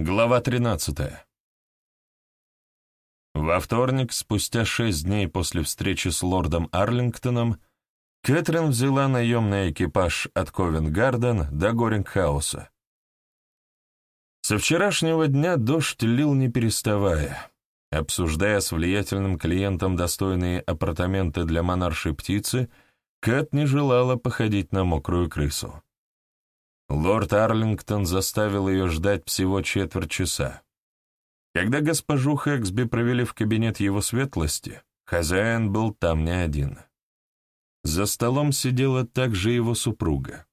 Глава 13. Во вторник, спустя шесть дней после встречи с лордом Арлингтоном, Кэтрин взяла наемный экипаж от Ковенгарден до Горингхауса. Со вчерашнего дня дождь лил не переставая. Обсуждая с влиятельным клиентом достойные апартаменты для монаршей птицы, Кэт не желала походить на мокрую крысу. Лорд Арлингтон заставил ее ждать всего четверть часа. Когда госпожу Хэксби провели в кабинет его светлости, хозяин был там не один. За столом сидела также его супруга.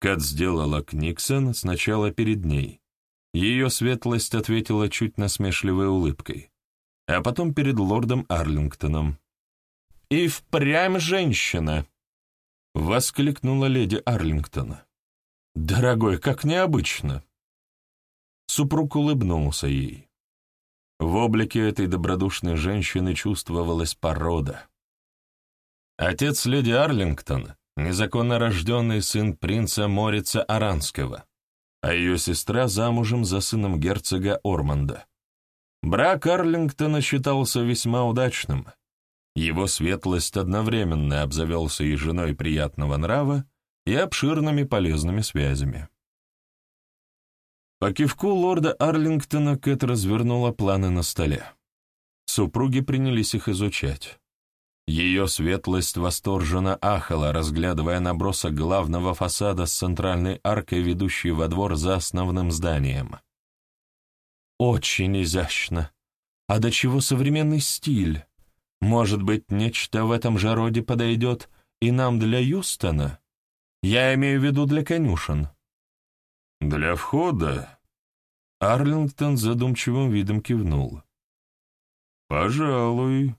Кэт сделала Книксон сначала перед ней. Ее светлость ответила чуть насмешливой улыбкой, а потом перед лордом Арлингтоном. «И впрямь женщина!» — воскликнула леди Арлингтона. «Дорогой, как необычно!» Супруг улыбнулся ей. В облике этой добродушной женщины чувствовалась порода. Отец леди Арлингтон — незаконно рожденный сын принца Морица Аранского, а ее сестра замужем за сыном герцога Орманда. Брак Арлингтона считался весьма удачным. Его светлость одновременно обзавелся и женой приятного нрава, и обширными полезными связями. По кивку лорда Арлингтона Кэт развернула планы на столе. Супруги принялись их изучать. Ее светлость восторженно ахала, разглядывая набросок главного фасада с центральной аркой, ведущей во двор за основным зданием. «Очень изящно. А до чего современный стиль? Может быть, нечто в этом же роде подойдет и нам для Юстона?» Я имею в виду для конюшен. Для входа? Арлингтон задумчивым видом кивнул. Пожалуй.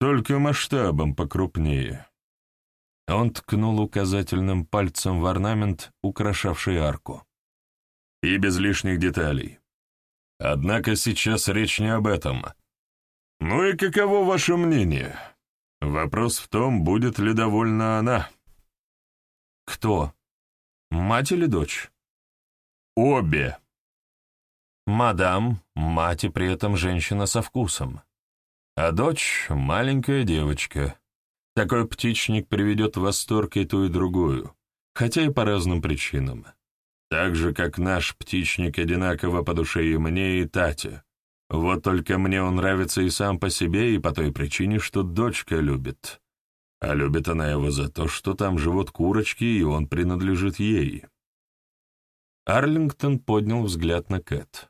Только масштабом покрупнее. Он ткнул указательным пальцем в орнамент, украшавший арку. И без лишних деталей. Однако сейчас речь не об этом. Ну и каково ваше мнение? Вопрос в том, будет ли довольна она. Кто? Мать или дочь? Обе. Мадам, мать и при этом женщина со вкусом. А дочь — маленькая девочка. Такой птичник приведет в восторг и ту, и другую, хотя и по разным причинам. Так же, как наш птичник одинаково по душе и мне, и Тате. Вот только мне он нравится и сам по себе, и по той причине, что дочка любит. А любит она его за то, что там живут курочки, и он принадлежит ей. Арлингтон поднял взгляд на Кэт.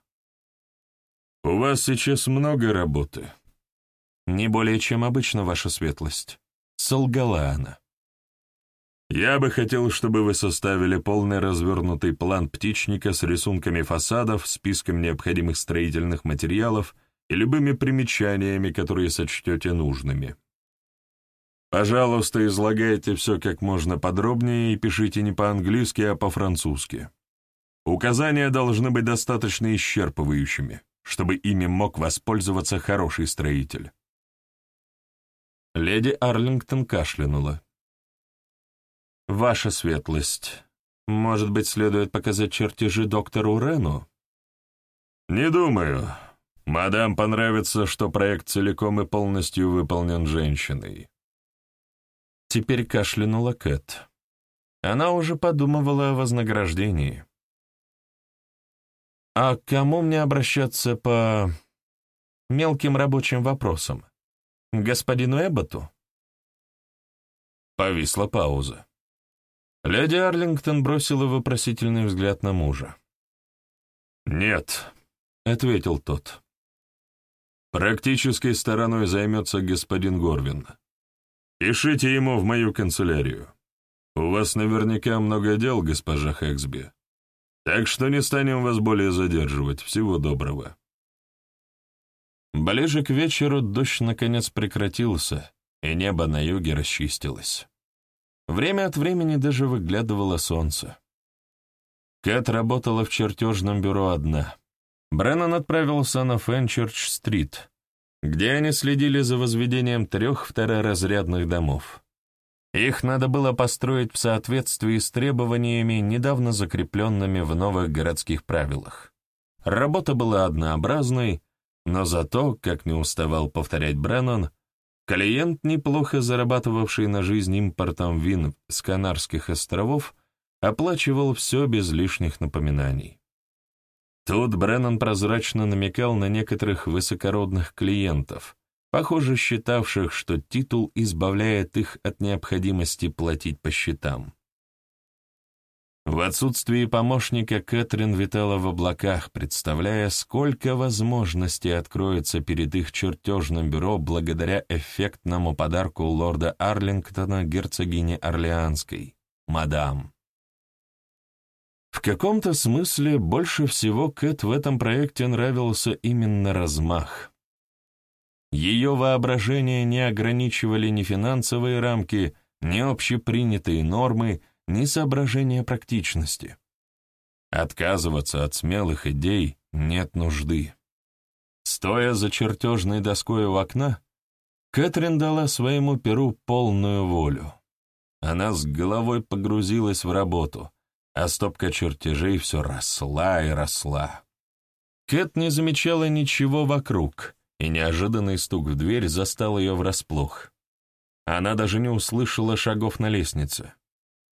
«У вас сейчас много работы». «Не более чем обычно, ваша светлость», — солгала она. «Я бы хотел, чтобы вы составили полный развернутый план птичника с рисунками фасадов, списком необходимых строительных материалов и любыми примечаниями, которые сочтете нужными. Пожалуйста, излагайте все как можно подробнее и пишите не по-английски, а по-французски. Указания должны быть достаточно исчерпывающими, чтобы ими мог воспользоваться хороший строитель. Леди Арлингтон кашлянула. «Ваша светлость, может быть, следует показать чертежи доктору Рену?» «Не думаю. Мадам понравится, что проект целиком и полностью выполнен женщиной. Теперь кашлянула Кэт. Она уже подумывала о вознаграждении. «А к кому мне обращаться по мелким рабочим вопросам? господину Эбботу?» Повисла пауза. Леди Арлингтон бросила вопросительный взгляд на мужа. «Нет», — ответил тот. «Практической стороной займется господин Горвин. Пишите ему в мою канцелярию. У вас наверняка много дел, госпожа Хэксби. Так что не станем вас более задерживать. Всего доброго». Ближе к вечеру дождь наконец прекратился, и небо на юге расчистилось. Время от времени даже выглядывало солнце. Кэт работала в чертежном бюро одна. Бреннан отправился на Фенчерч-стрит, где они следили за возведением трех второразрядных домов. Их надо было построить в соответствии с требованиями, недавно закрепленными в новых городских правилах. Работа была однообразной, но зато, как не уставал повторять Бреннан, клиент, неплохо зарабатывавший на жизнь импортом вин с Канарских островов, оплачивал все без лишних напоминаний. Тут Бреннан прозрачно намекал на некоторых высокородных клиентов, похоже считавших, что титул избавляет их от необходимости платить по счетам. В отсутствии помощника Кэтрин витала в облаках, представляя, сколько возможностей откроется перед их чертежным бюро благодаря эффектному подарку лорда Арлингтона герцогине Орлеанской, мадам. В каком-то смысле больше всего Кэт в этом проекте нравился именно размах. Ее воображение не ограничивали ни финансовые рамки, ни общепринятые нормы — ни соображения практичности. Отказываться от смелых идей нет нужды. Стоя за чертежной доской у окна, Кэтрин дала своему перу полную волю. Она с головой погрузилась в работу, а стопка чертежей все росла и росла. Кэт не замечала ничего вокруг, и неожиданный стук в дверь застал ее врасплох. Она даже не услышала шагов на лестнице.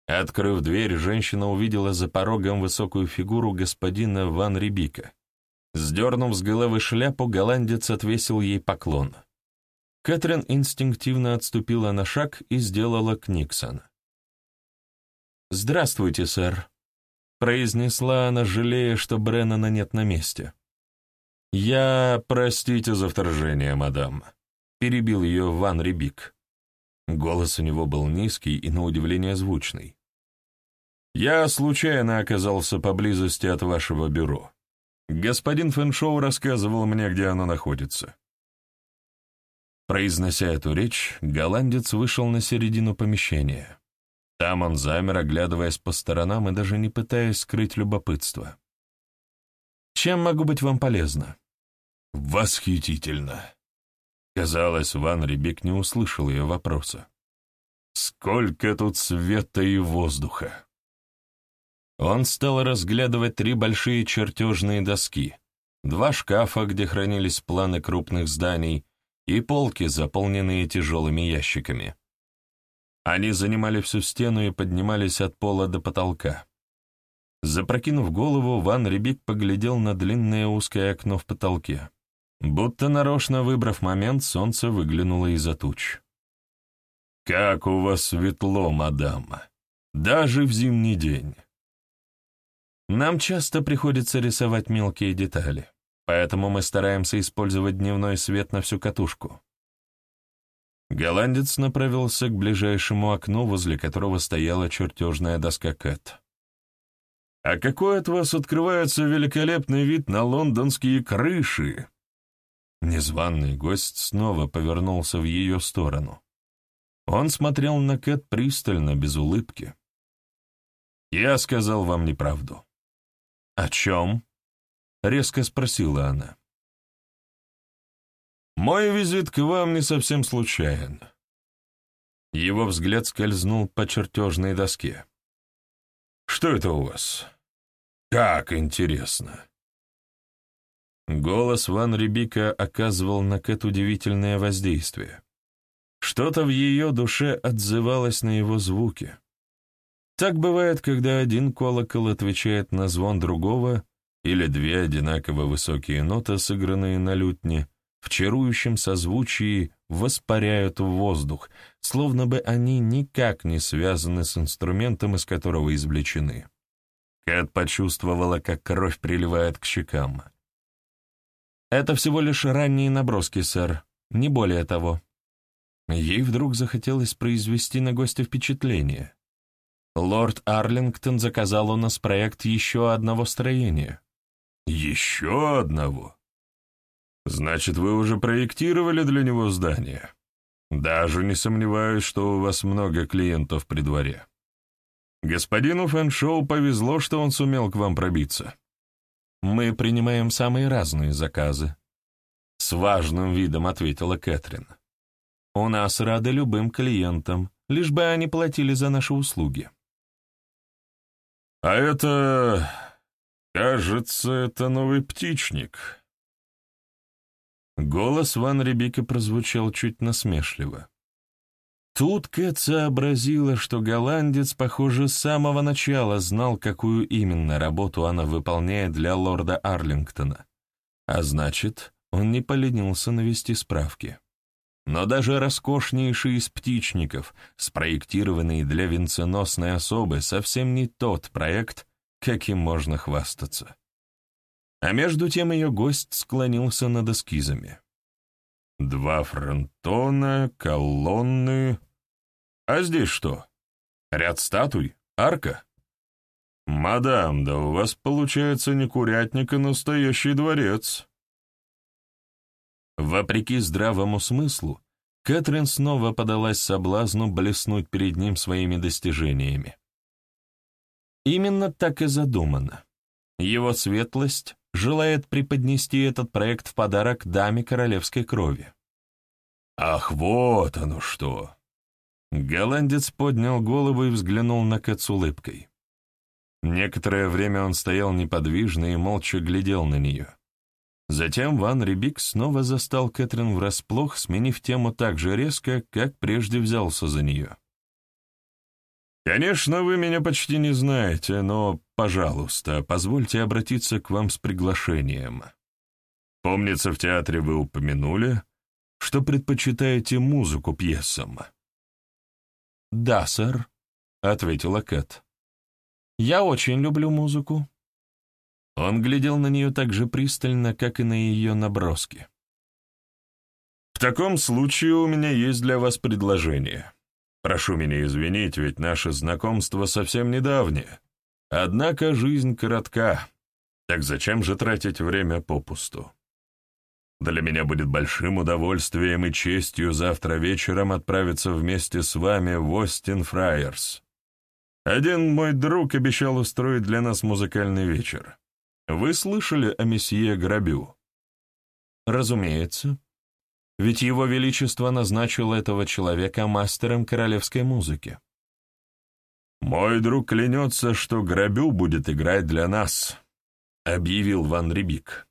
Открыв дверь, женщина увидела за порогом высокую фигуру господина Ван Рибика. Сдернув с головы шляпу, голландец отвесил ей поклон. Кэтрин инстинктивно отступила на шаг и сделала Книксон. «Здравствуйте, сэр», — произнесла она, жалея, что Бреннана нет на месте. «Я... простите за вторжение, мадам», — перебил ее Ван Рибик. Голос у него был низкий и, на удивление, звучный. Я случайно оказался поблизости от вашего бюро. Господин Фэншоу рассказывал мне, где оно находится. Произнося эту речь, голландец вышел на середину помещения. Там он замер, оглядываясь по сторонам и даже не пытаясь скрыть любопытство. «Чем могу быть вам полезна?» «Восхитительно!» Казалось, Ван Рибик не услышал ее вопроса. «Сколько тут света и воздуха!» Он стал разглядывать три большие чертежные доски, два шкафа, где хранились планы крупных зданий, и полки, заполненные тяжелыми ящиками. Они занимали всю стену и поднимались от пола до потолка. Запрокинув голову, Ван Рибик поглядел на длинное узкое окно в потолке. Будто нарочно выбрав момент, солнце выглянуло из-за туч. «Как у вас светло, мадам! Даже в зимний день!» Нам часто приходится рисовать мелкие детали, поэтому мы стараемся использовать дневной свет на всю катушку. Голландец направился к ближайшему окну, возле которого стояла чертежная доска Кэт. «А какой от вас открывается великолепный вид на лондонские крыши!» Незваный гость снова повернулся в ее сторону. Он смотрел на Кэт пристально, без улыбки. «Я сказал вам неправду. «О чем?» — резко спросила она. «Мой визит к вам не совсем случайен». Его взгляд скользнул по чертежной доске. «Что это у вас? Как интересно!» Голос Ван Рибика оказывал на Кэт удивительное воздействие. Что-то в ее душе отзывалось на его звуки. Так бывает, когда один колокол отвечает на звон другого, или две одинаково высокие ноты, сыгранные на лютне, в чарующем созвучии воспаряют в воздух, словно бы они никак не связаны с инструментом, из которого извлечены. Кэт почувствовала, как кровь приливает к щекам. «Это всего лишь ранние наброски, сэр, не более того». Ей вдруг захотелось произвести на гостя впечатление. Лорд Арлингтон заказал у нас проект еще одного строения. Еще одного? Значит, вы уже проектировали для него здание? Даже не сомневаюсь, что у вас много клиентов при дворе. Господину Фэншоу повезло, что он сумел к вам пробиться. Мы принимаем самые разные заказы. С важным видом ответила Кэтрин. У нас рады любым клиентам, лишь бы они платили за наши услуги. «А это... Кажется, это новый птичник. Голос Ван Рибика прозвучал чуть насмешливо. Тут Кэт сообразила, что голландец, похоже, с самого начала знал, какую именно работу она выполняет для лорда Арлингтона. А значит, он не поленился навести справки. Но даже роскошнейший из птичников, спроектированный для венценосной особы, совсем не тот проект, каким можно хвастаться. А между тем ее гость склонился над эскизами. Два фронтона, колонны... А здесь что? Ряд статуй? Арка? «Мадам, да у вас получается не курятник, а настоящий дворец». Вопреки здравому смыслу, Кэтрин снова подалась соблазну блеснуть перед ним своими достижениями. Именно так и задумано. Его светлость желает преподнести этот проект в подарок даме королевской крови. «Ах, вот оно что!» Голландец поднял голову и взглянул на Кэт с улыбкой. Некоторое время он стоял неподвижно и молча глядел на нее. Затем Ван Рибик снова застал Кэтрин врасплох, сменив тему так же резко, как прежде взялся за нее. «Конечно, вы меня почти не знаете, но, пожалуйста, позвольте обратиться к вам с приглашением. Помнится, в театре вы упомянули, что предпочитаете музыку пьесам». «Да, сэр», — ответила Кэт. Я очень люблю музыку». Он глядел на нее так же пристально, как и на ее наброски. «В таком случае у меня есть для вас предложение. Прошу меня извинить, ведь наше знакомство совсем недавнее. Однако жизнь коротка, так зачем же тратить время попусту? Для меня будет большим удовольствием и честью завтра вечером отправиться вместе с вами в Остин Фрайерс. Один мой друг обещал устроить для нас музыкальный вечер. Вы слышали о месье Грабю? Разумеется. Ведь его величество назначил этого человека мастером королевской музыки. «Мой друг клянется, что Грабю будет играть для нас», — объявил Ван Рибик.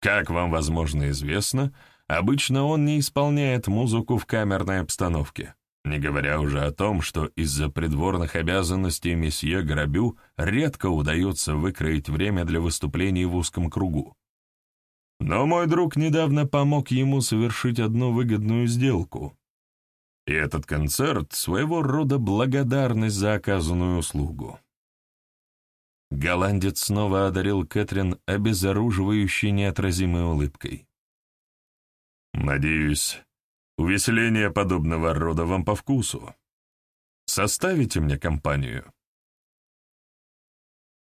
«Как вам, возможно, известно, обычно он не исполняет музыку в камерной обстановке. Не говоря уже о том, что из-за придворных обязанностей месье Грабю редко удается выкроить время для выступлений в узком кругу. Но мой друг недавно помог ему совершить одну выгодную сделку. И этот концерт — своего рода благодарность за оказанную услугу. Голландец снова одарил Кэтрин обезоруживающей неотразимой улыбкой. «Надеюсь, Увеселение подобного рода вам по вкусу. Составите мне компанию?»